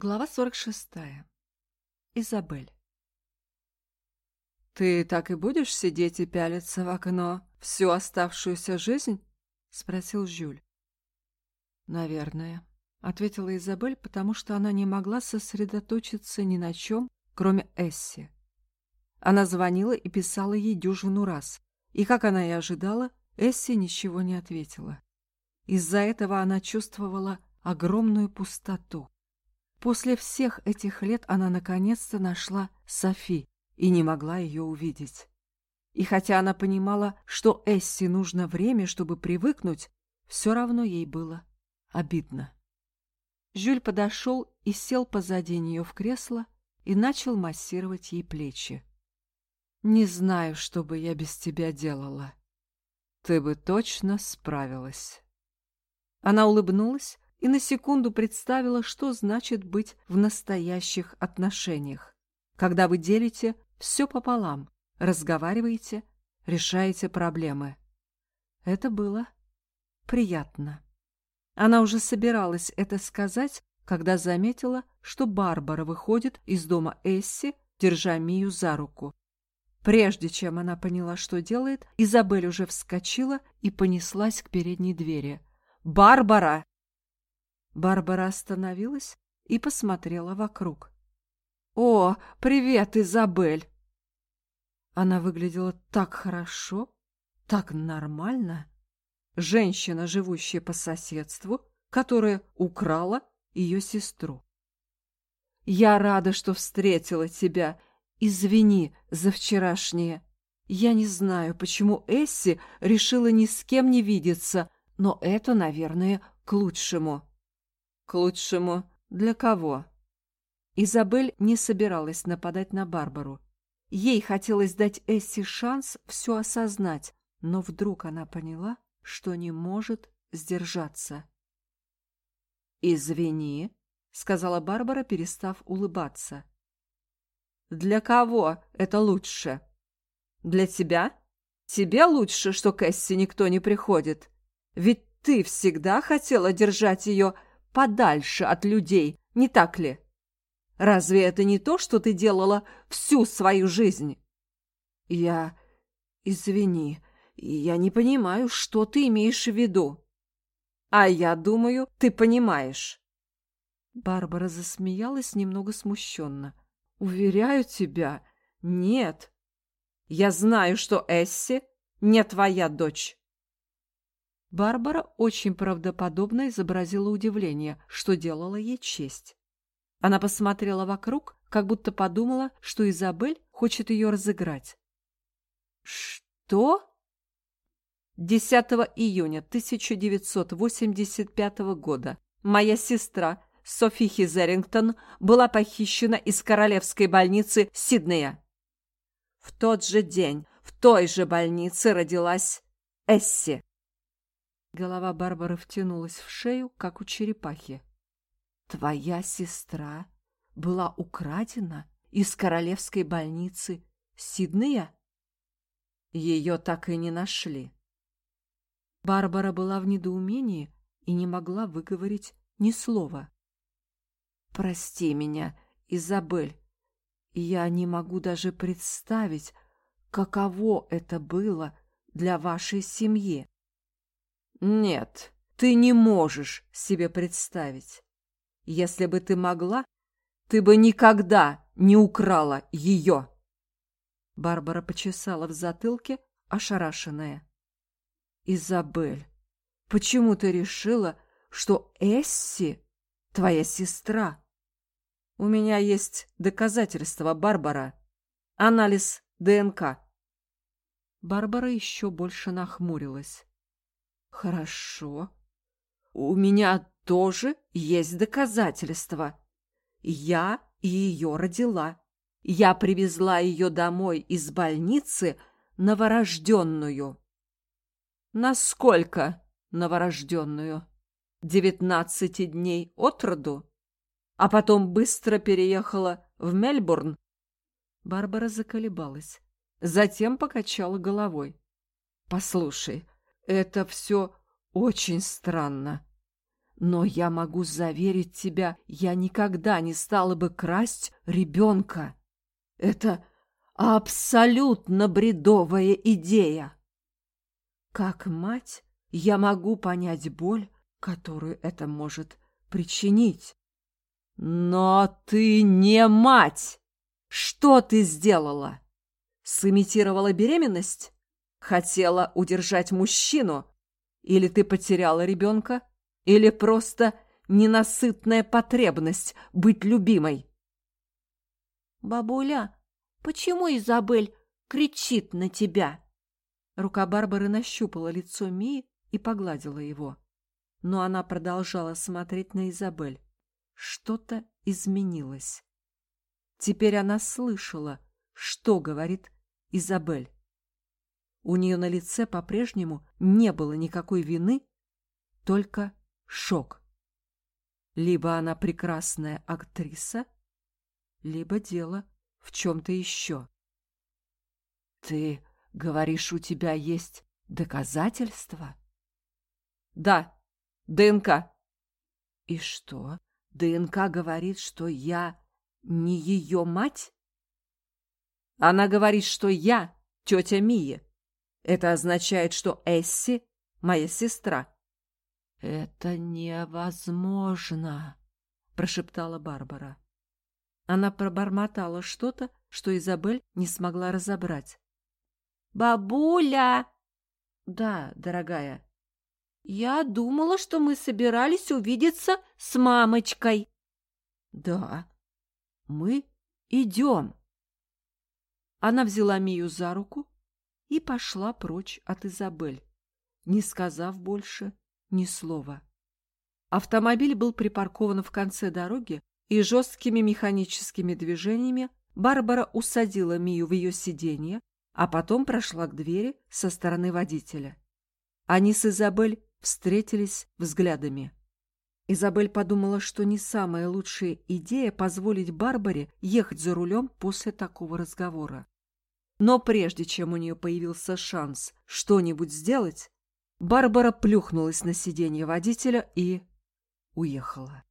Глава 46. Изабель. «Ты так и будешь сидеть и пялиться в окно всю оставшуюся жизнь?» — спросил Жюль. «Наверное», — ответила Изабель, потому что она не могла сосредоточиться ни на чем, кроме Эсси. Она звонила и писала ей дюжину раз, и, как она и ожидала, Эсси ничего не ответила. Из-за этого она чувствовала огромную пустоту. После всех этих лет она наконец-то нашла Софи и не могла ее увидеть. И хотя она понимала, что Эсси нужно время, чтобы привыкнуть, все равно ей было обидно. Жюль подошел и сел позади нее в кресло и начал массировать ей плечи. «Не знаю, что бы я без тебя делала. Ты бы точно справилась». Она улыбнулась, и на секунду представила, что значит быть в настоящих отношениях, когда вы делите все пополам, разговариваете, решаете проблемы. Это было приятно. Она уже собиралась это сказать, когда заметила, что Барбара выходит из дома Эсси, держа Мию за руку. Прежде чем она поняла, что делает, Изабель уже вскочила и понеслась к передней двери. «Барбара!» Барбара остановилась и посмотрела вокруг. «О, привет, Изабель!» Она выглядела так хорошо, так нормально. Женщина, живущая по соседству, которая украла ее сестру. «Я рада, что встретила тебя. Извини за вчерашнее. Я не знаю, почему Эсси решила ни с кем не видеться, но это, наверное, к лучшему». К лучшему для кого? Изабель не собиралась нападать на Барбару. Ей хотелось дать Эсси шанс все осознать, но вдруг она поняла, что не может сдержаться. «Извини», — сказала Барбара, перестав улыбаться. «Для кого это лучше? Для тебя? Тебе лучше, что к Эсси никто не приходит? Ведь ты всегда хотела держать ее подальше от людей, не так ли? Разве это не то, что ты делала всю свою жизнь? Я... Извини, я не понимаю, что ты имеешь в виду. А я думаю, ты понимаешь. Барбара засмеялась немного смущенно. Уверяю тебя, нет. Я знаю, что Эсси не твоя дочь. Барбара очень правдоподобно изобразила удивление, что делала ей честь. Она посмотрела вокруг, как будто подумала, что Изабель хочет ее разыграть. «Что?» 10 июня 1985 года моя сестра Софи Хизерингтон была похищена из королевской больницы Сиднея. В тот же день в той же больнице родилась Эсси. Голова Барбары втянулась в шею, как у черепахи. «Твоя сестра была украдена из королевской больницы Сиднея?» Ее так и не нашли. Барбара была в недоумении и не могла выговорить ни слова. «Прости меня, Изабель, я не могу даже представить, каково это было для вашей семьи. Нет, ты не можешь себе представить. Если бы ты могла, ты бы никогда не украла ее. Барбара почесала в затылке, ошарашенная. Изабель, почему ты решила, что Эсси твоя сестра? У меня есть доказательства, Барбара. Анализ ДНК. Барбара еще больше нахмурилась. Хорошо. У меня тоже есть доказательства. Я ее родила. Я привезла ее домой из больницы новорожденную. Насколько новорожденную? Девятнадцати дней от роду? А потом быстро переехала в Мельбурн? Барбара заколебалась. Затем покачала головой. «Послушай, это все очень странно. Но я могу заверить тебя, я никогда не стала бы красть ребенка. Это абсолютно бредовая идея. Как мать я могу понять боль, которую это может причинить. Но ты не мать! Что ты сделала? Сымитировала беременность? Хотела удержать мужчину? Или ты потеряла ребенка? Или просто ненасытная потребность быть любимой? Бабуля, почему Изабель кричит на тебя? Рука Барбары нащупала лицо Мии и погладила его. Но она продолжала смотреть на Изабель. Что-то изменилось. Теперь она слышала, что говорит Изабель. У нее на лице по-прежнему не было никакой вины, только шок. Либо она прекрасная актриса, либо дело в чем-то еще. «Ты говоришь, у тебя есть доказательства?» «Да, ДНК». «И что, ДНК говорит, что я не ее мать?» «Она говорит, что я тетя Мия. Это означает, что Эсси — моя сестра». «Это невозможно», — прошептала Барбара. Она пробормотала что-то, что Изабель не смогла разобрать. «Бабуля!» «Да, дорогая». «Я думала, что мы собирались увидеться с мамочкой». «Да, мы идем». Она взяла Мию за руку и пошла прочь от Изабель, не сказав больше ни слова. Автомобиль был припаркован в конце дороги, и жесткими механическими движениями Барбара усадила Мию в ее сиденье, а потом прошла к двери со стороны водителя. Они с Изабель встретились взглядами. Изабель подумала, что не самая лучшая идея позволить Барбаре ехать за рулем после такого разговора. Но прежде чем у нее появился шанс что-нибудь сделать, Барбара плюхнулась на сиденье водителя и уехала.